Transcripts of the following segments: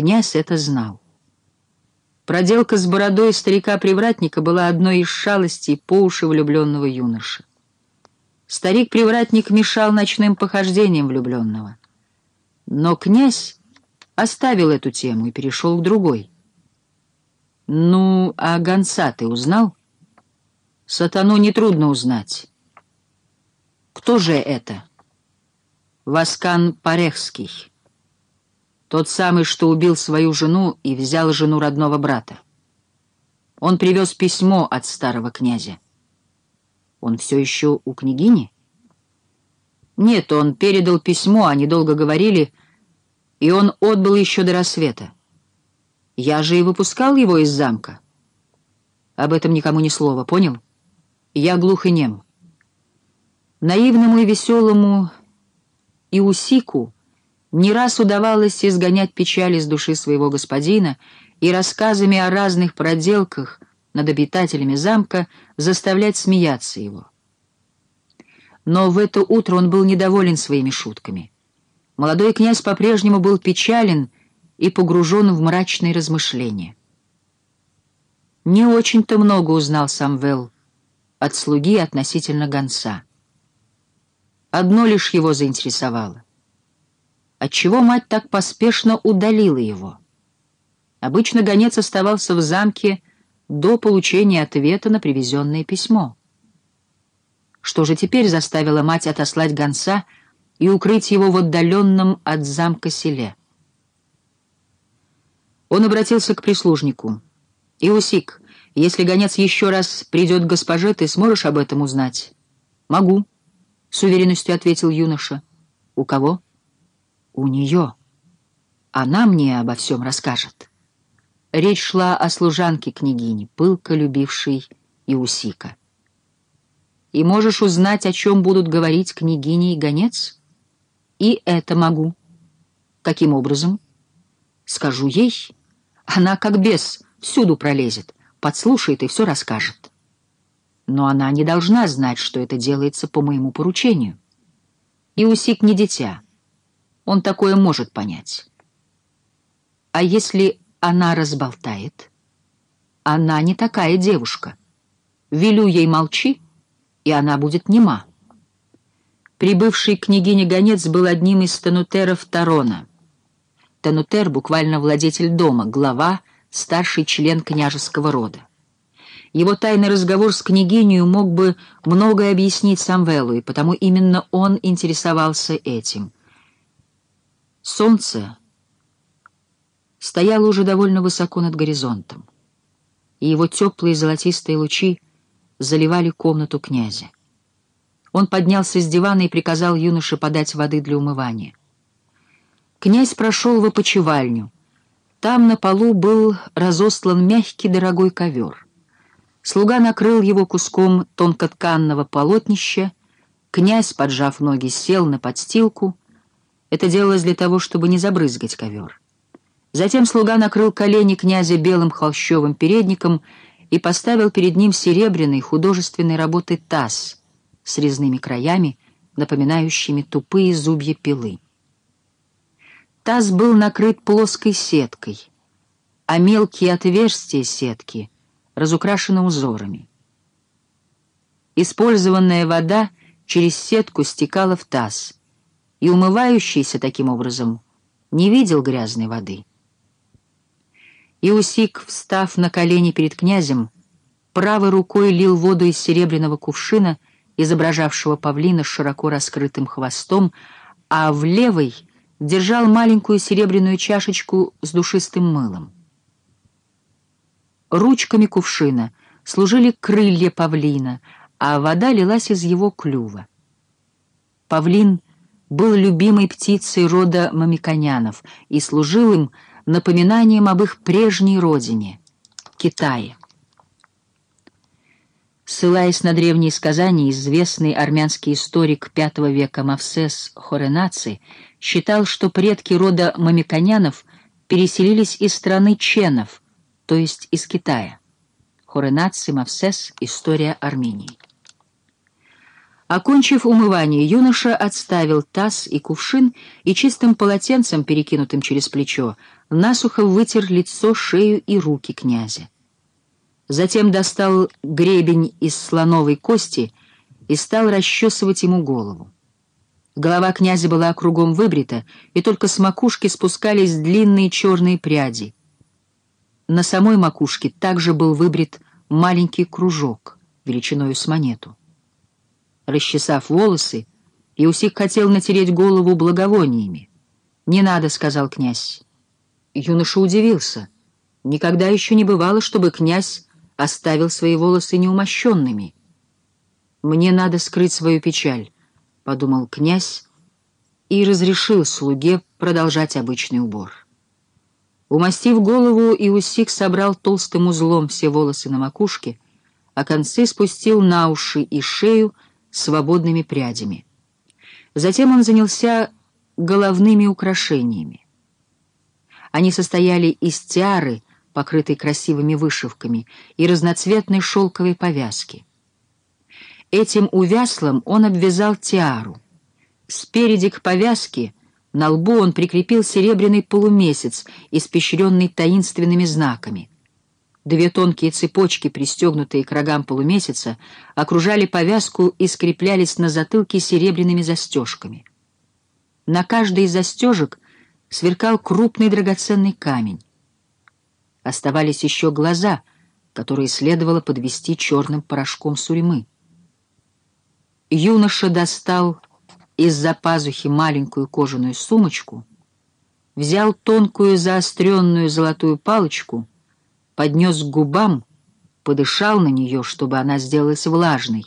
князь это знал. Проделка с бородой старика-привратника была одной из шалостей по уши влюбленного юноши. Старик-привратник мешал ночным похождениям влюбленного. Но князь оставил эту тему и перешел к другой. «Ну, а гонца ты узнал?» «Сатану нетрудно узнать». «Кто же это?» «Васкан Парехский. Тот самый, что убил свою жену и взял жену родного брата. Он привез письмо от старого князя. Он все еще у княгини?» «Нет, он передал письмо, они долго говорили, и он отбыл еще до рассвета. Я же и выпускал его из замка. Об этом никому ни слова, понял? Я глух и нем. Наивному и веселому Иусику не раз удавалось изгонять печаль из души своего господина и рассказами о разных проделках над обитателями замка заставлять смеяться его. Но в это утро он был недоволен своими шутками. Молодой князь по-прежнему был печален и погружен в мрачные размышления. Не очень-то много узнал Самвел от слуги относительно гонца. Одно лишь его заинтересовало. Отчего мать так поспешно удалила его? Обычно гонец оставался в замке до получения ответа на привезенное письмо. Что же теперь заставило мать отослать гонца и укрыть его в отдаленном от замка селе? Он обратился к прислужнику. «Иусик, если гонец еще раз придет к госпоже, ты сможешь об этом узнать?» «Могу», — с уверенностью ответил юноша. «У кого?» «У нее. Она мне обо всем расскажет». Речь шла о служанке княгини, пылко любившей Иусика. «И можешь узнать, о чем будут говорить княгиня и гонец?» «И это могу». «Каким образом?» «Скажу ей». Она, как бес, всюду пролезет, подслушает и все расскажет. Но она не должна знать, что это делается по моему поручению. Иусик не дитя. Он такое может понять. А если она разболтает? Она не такая девушка. Велю ей молчи, и она будет нема. Прибывший княгиня Гонец был одним из станутеров Тарона — Танутер буквально владетель дома, глава, старший член княжеского рода. Его тайный разговор с княгинью мог бы многое объяснить Самвелу, и потому именно он интересовался этим. Солнце стояло уже довольно высоко над горизонтом, и его теплые золотистые лучи заливали комнату князя. Он поднялся с дивана и приказал юноше подать воды для умывания. Князь прошел в опочивальню. Там на полу был разостлан мягкий дорогой ковер. Слуга накрыл его куском тонкотканного полотнища. Князь, поджав ноги, сел на подстилку. Это делалось для того, чтобы не забрызгать ковер. Затем слуга накрыл колени князя белым холщовым передником и поставил перед ним серебряный художественной работы таз с резными краями, напоминающими тупые зубья пилы. Таз был накрыт плоской сеткой, а мелкие отверстия сетки разукрашены узорами. Использованная вода через сетку стекала в таз, и умывающийся таким образом не видел грязной воды. Иусик, встав на колени перед князем, правой рукой лил воду из серебряного кувшина, изображавшего павлина с широко раскрытым хвостом, а в левой — держал маленькую серебряную чашечку с душистым мылом. Ручками кувшина служили крылья павлина, а вода лилась из его клюва. Павлин был любимой птицей рода мамиконянов и служил им напоминанием об их прежней родине — Китае. Ссылаясь на древние сказания, известный армянский историк V века Мавсес Хоренаци считал, что предки рода мамиконянов переселились из страны ченов, то есть из Китая. Хоренаци Мавсес «История Армении». Окончив умывание, юноша отставил таз и кувшин и чистым полотенцем, перекинутым через плечо, насухо вытер лицо, шею и руки князя. Затем достал гребень из слоновой кости и стал расчесывать ему голову. Голова князя была кругом выбрита, и только с макушки спускались длинные черные пряди. На самой макушке также был выбрит маленький кружок величиной с монету. Расчесав волосы, Иусик хотел натереть голову благовониями. «Не надо», — сказал князь. Юноша удивился. Никогда еще не бывало, чтобы князь оставил свои волосы неумощенными. «Мне надо скрыть свою печаль», — подумал князь и разрешил слуге продолжать обычный убор. Умастив голову, Иусик собрал толстым узлом все волосы на макушке, а концы спустил на уши и шею свободными прядями. Затем он занялся головными украшениями. Они состояли из тиары, покрытой красивыми вышивками, и разноцветной шелковой повязки. Этим увяслом он обвязал тиару. Спереди к повязке на лбу он прикрепил серебряный полумесяц, испещренный таинственными знаками. Две тонкие цепочки, пристегнутые к рогам полумесяца, окружали повязку и скреплялись на затылке серебряными застежками. На каждой из застежек сверкал крупный драгоценный камень. Оставались еще глаза, которые следовало подвести черным порошком сурьмы. Юноша достал из-за пазухи маленькую кожаную сумочку, взял тонкую заостренную золотую палочку, поднес к губам, подышал на нее, чтобы она сделалась влажной,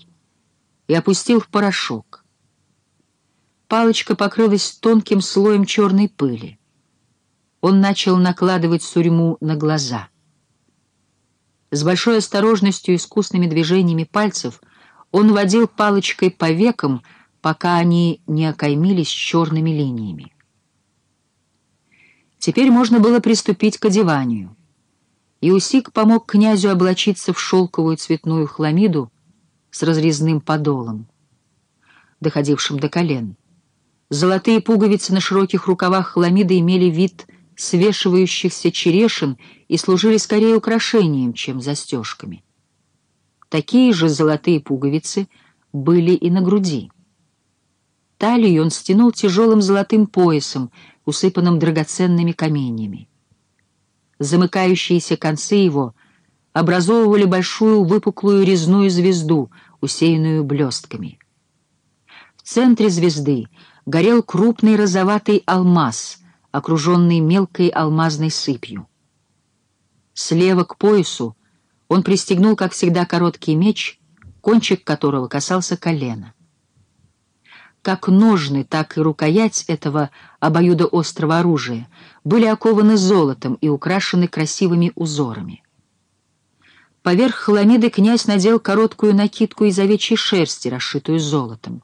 и опустил в порошок. Палочка покрылась тонким слоем черной пыли. Он начал накладывать сурьму на глаза. С большой осторожностью и искусными движениями пальцев он водил палочкой по векам, пока они не окаймились черными линиями. Теперь можно было приступить к одеванию. Иусик помог князю облачиться в шелковую цветную хламиду с разрезным подолом, доходившим до колен. Золотые пуговицы на широких рукавах хламиды имели вид свешивающихся черешин и служили скорее украшением, чем застежками. Такие же золотые пуговицы были и на груди. Талию он стянул тяжелым золотым поясом, усыпанным драгоценными каменьями. Замыкающиеся концы его образовывали большую выпуклую резную звезду, усеянную блестками. В центре звезды горел крупный розоватый алмаз, окруженный мелкой алмазной сыпью. Слева к поясу он пристегнул, как всегда, короткий меч, кончик которого касался колена. Как ножны, так и рукоять этого обоюдоострого оружия были окованы золотом и украшены красивыми узорами. Поверх хламиды князь надел короткую накидку из овечьей шерсти, расшитую золотом.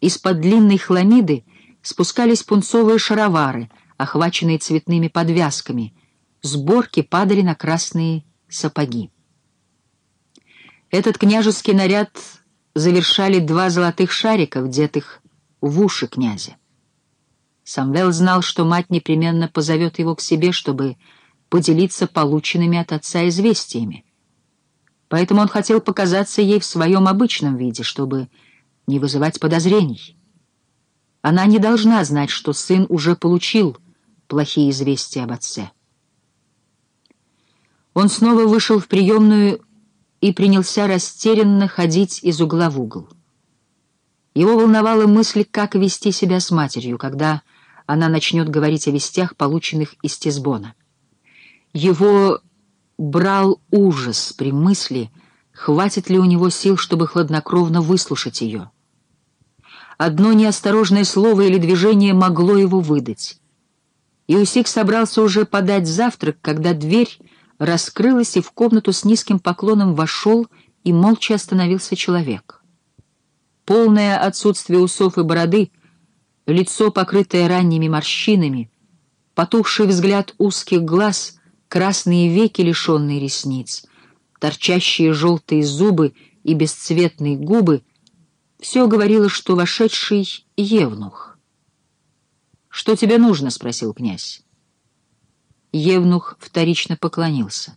Из-под длинной хламиды спускались пунцовые шаровары, охваченные цветными подвязками. Сборки падали на красные сапоги. Этот княжеский наряд завершали два золотых шарика, вдетых в уши князя. Самвел знал, что мать непременно позовет его к себе, чтобы поделиться полученными от отца известиями. Поэтому он хотел показаться ей в своем обычном виде, чтобы не вызывать подозрений. Она не должна знать, что сын уже получил плохие известия об отце. Он снова вышел в приемную и принялся растерянно ходить из угла в угол. Его волновала мысль, как вести себя с матерью, когда она начнет говорить о вестях, полученных из Тесбона. Его брал ужас при мысли, хватит ли у него сил, чтобы хладнокровно выслушать ее. Одно неосторожное слово или движение могло его выдать. Иусик собрался уже подать завтрак, когда дверь раскрылась, и в комнату с низким поклоном вошел и молча остановился человек. Полное отсутствие усов и бороды, лицо, покрытое ранними морщинами, потухший взгляд узких глаз, красные веки, лишенные ресниц, торчащие желтые зубы и бесцветные губы — все говорило, что вошедший — евнух. «Что тебе нужно?» — спросил князь. Евнух вторично поклонился.